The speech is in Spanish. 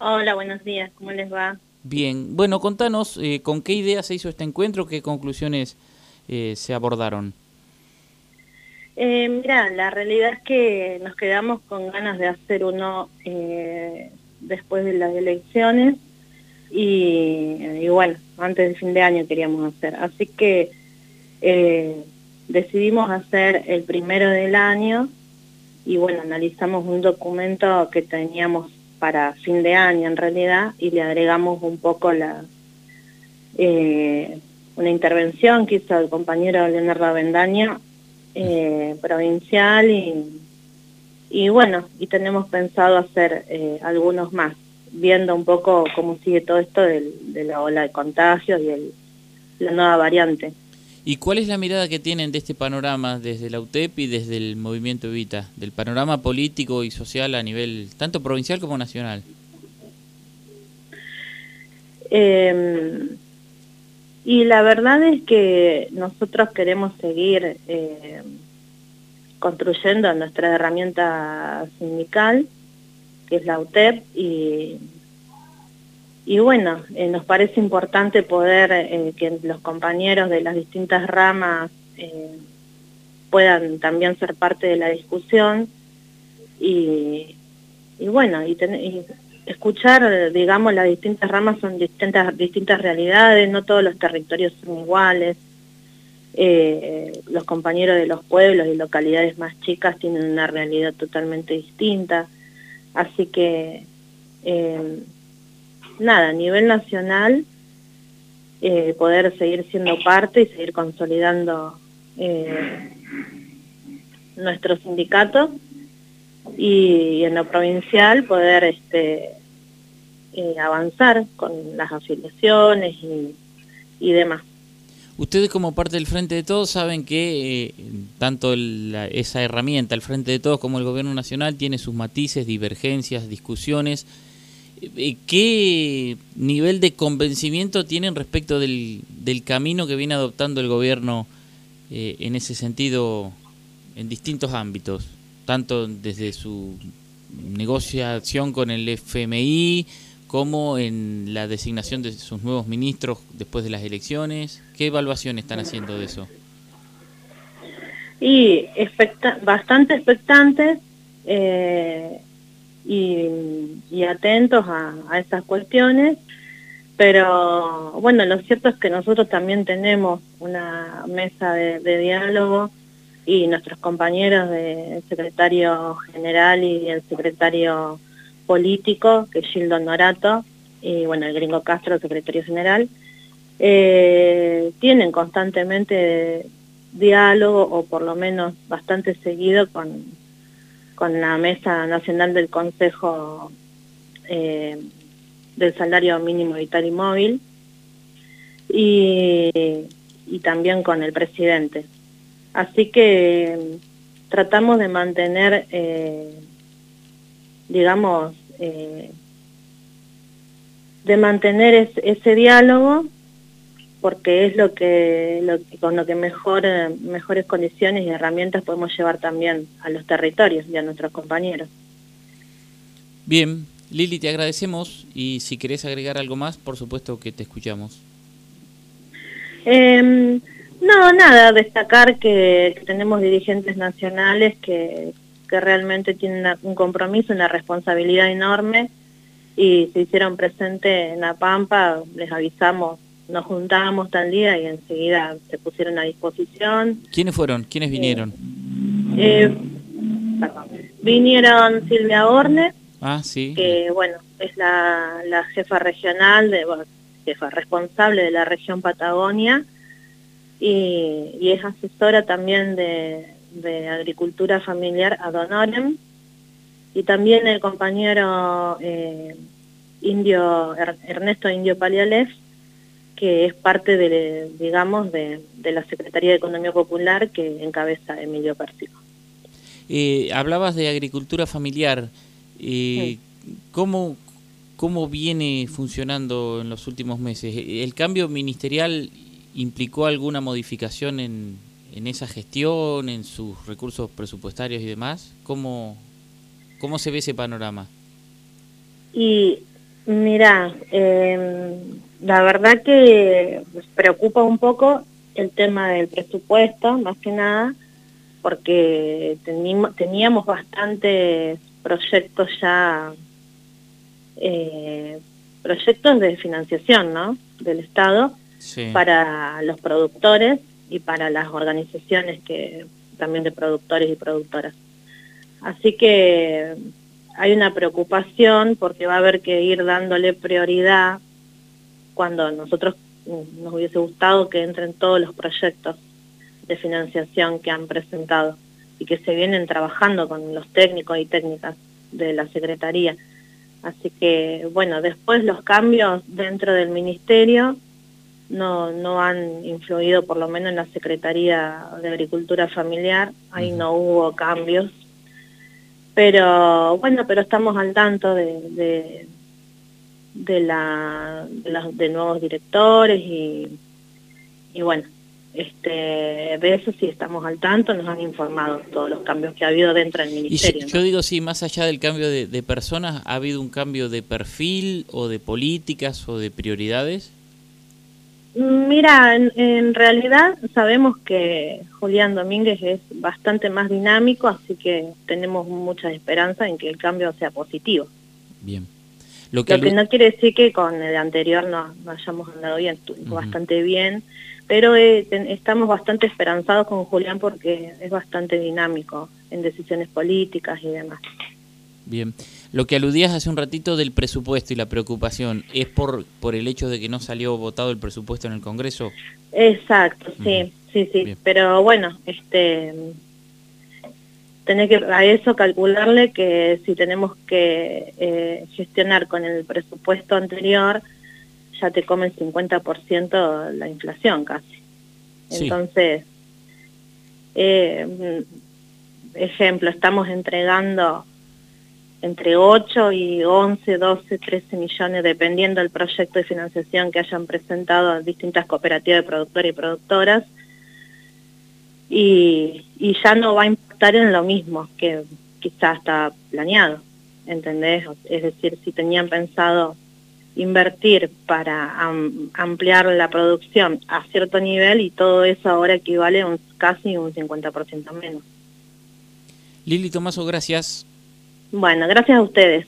Hola, buenos días, ¿cómo les va? Bien, bueno, contanos eh, con qué idea se hizo este encuentro, qué conclusiones eh, se abordaron. Eh, mira, la realidad es que nos quedamos con ganas de hacer uno eh, después de las elecciones y, bueno, antes del fin de año queríamos hacer. Así que eh, decidimos hacer el primero del año y bueno, analizamos un documento que teníamos para fin de año en realidad y le agregamos un poco la una intervención que hizo el compañero Leonardo Avendaño eh, provincial y, y bueno, y tenemos pensado hacer eh, algunos más, viendo un poco cómo sigue todo esto del, de la ola de contagios y el, la nueva variante. ¿Y cuál es la mirada que tienen de este panorama desde la UTEP y desde el movimiento Evita, del panorama político y social a nivel tanto provincial como nacional? Eh, y la verdad es que nosotros queremos seguir eh, construyendo nuestra herramienta sindical, que es la UTEP, y, y bueno, eh, nos parece importante poder eh, que los compañeros de las distintas ramas puedan también ser parte de la discusión y, bueno, y, escuchar, digamos, las distintas ramas son distintas, distintas realidades, no todos los territorios son iguales, eh, los compañeros de los pueblos y localidades más chicas tienen una realidad totalmente distinta, así que, eh, nada, a nivel nacional, eh, poder seguir siendo parte y seguir consolidando nuestro sindicato y en lo provincial poder este, eh, avanzar con las afiliaciones y, demás. Ustedes como parte del Frente de Todos saben que eh, tanto esa herramienta, el Frente de Todos como el Gobierno Nacional, tiene sus matices, divergencias, discusiones. Eh, ¿Qué nivel de convencimiento tienen respecto del, del camino que viene adoptando el Gobierno en ese sentido en distintos ámbitos? Tanto desde su negociación con el FMI, como en la designación de sus nuevos ministros después de las elecciones. ¿Qué evaluación están haciendo de eso? Y bastante expectantes eh, y, atentos a, a estas cuestiones, pero bueno, lo cierto es que nosotros también tenemos una mesa de, de diálogo y nuestros compañeros del secretario general y el secretario político, que es Gildo Norato, y bueno, el gringo Castro, secretario general, eh, tienen constantemente diálogo, o por lo menos bastante seguido, con, con la Mesa Nacional del Consejo eh, del Salario Mínimo Vital y Móvil, y, también con el presidente. Así que tratamos de mantener eh, digamos, eh, de mantener ese diálogo, porque es lo que, lo, con lo que mejor, mejores condiciones y herramientas podemos llevar también a los territorios y a nuestros compañeros. Bien, Lili, te agradecemos y si querés agregar algo más, por supuesto que te escuchamos. Em, no, nada, destacar que tenemos dirigentes nacionales que, que realmente tienen un compromiso, una responsabilidad enorme y se hicieron presente en La Pampa, les avisamos, nos juntábamos tal día y enseguida se pusieron a disposición. ¿Quiénes fueron? ¿Quiénes vinieron? Eh, vinieron Silvia Orne, ah, sí. que bueno, es la, la jefa regional, de, jefa responsable de la región Patagonia y, y es asesora también de, de Agricultura Familiar Adonorem y también el compañero eh, indio Ernesto Indio Palialef, que es parte de, digamos, de, la Secretaría de Economía Popular que encabeza Emilio Pérsico. Eh, hablabas de agricultura familiar. Eh, ¿cómo, ¿Cómo viene funcionando en los últimos meses? ¿El cambio ministerial implicó alguna modificación en, en esa gestión, en sus recursos presupuestarios y demás? ¿Cómo, cómo se ve ese panorama? Y Mira, eh, la verdad que preocupa un poco el tema del presupuesto, más que nada, porque teníamos bastantes proyectos ya, eh, proyectos de financiación ¿no? del Estado para los productores y para las organizaciones que también de productores y productoras. Así que hay una preocupación porque va a haber que ir dándole prioridad cuando nosotros mm, nos hubiese gustado que entren todos los proyectos de financiación que han presentado y que se vienen trabajando con los técnicos y técnicas de la Secretaría. Así que, bueno, después los cambios dentro del Ministerio no, no han influido, por lo menos en la Secretaría de Agricultura Familiar, ahí no hubo cambios. Pero, bueno, pero estamos al tanto de, de, la, de, nuevos directores y, y bueno, este, de eso sí estamos al tanto, nos han informado todos los cambios que ha habido dentro del ministerio. Yo digo, sí, más allá del cambio de, personas, ¿ha habido un cambio de perfil o de políticas o de prioridades? Mira, en, realidad sabemos que Julián Domínguez es bastante más dinámico, así que tenemos mucha esperanza en que el cambio sea positivo. Bien. Lo que, no quiere decir que con el anterior no, hayamos andado bien, bastante bien pero eh, estamos bastante esperanzados con Julián porque es bastante dinámico en decisiones políticas y demás. Bien, lo que aludías hace un ratito del presupuesto y la preocupación, ¿es por, por el hecho de que no salió votado el presupuesto en el Congreso? Exacto, sí, sí, sí, pero bueno, este tener que a eso calcularle que si tenemos que eh, gestionar con el presupuesto anterior, ya te come el 50% la inflación casi. Entonces, eh, ejemplo, estamos entregando entre 8 y 11, 12, 13 millones, dependiendo del proyecto de financiación que hayan presentado distintas cooperativas de productores y productoras, y, ya no va a impactar en lo mismo que quizás está planeado, ¿entendés? Es decir, si tenían pensado invertir para ampliar la producción a cierto nivel y todo eso ahora equivale a un, casi un 50% menos. Lili Tomaso, gracias. Bueno, gracias a ustedes.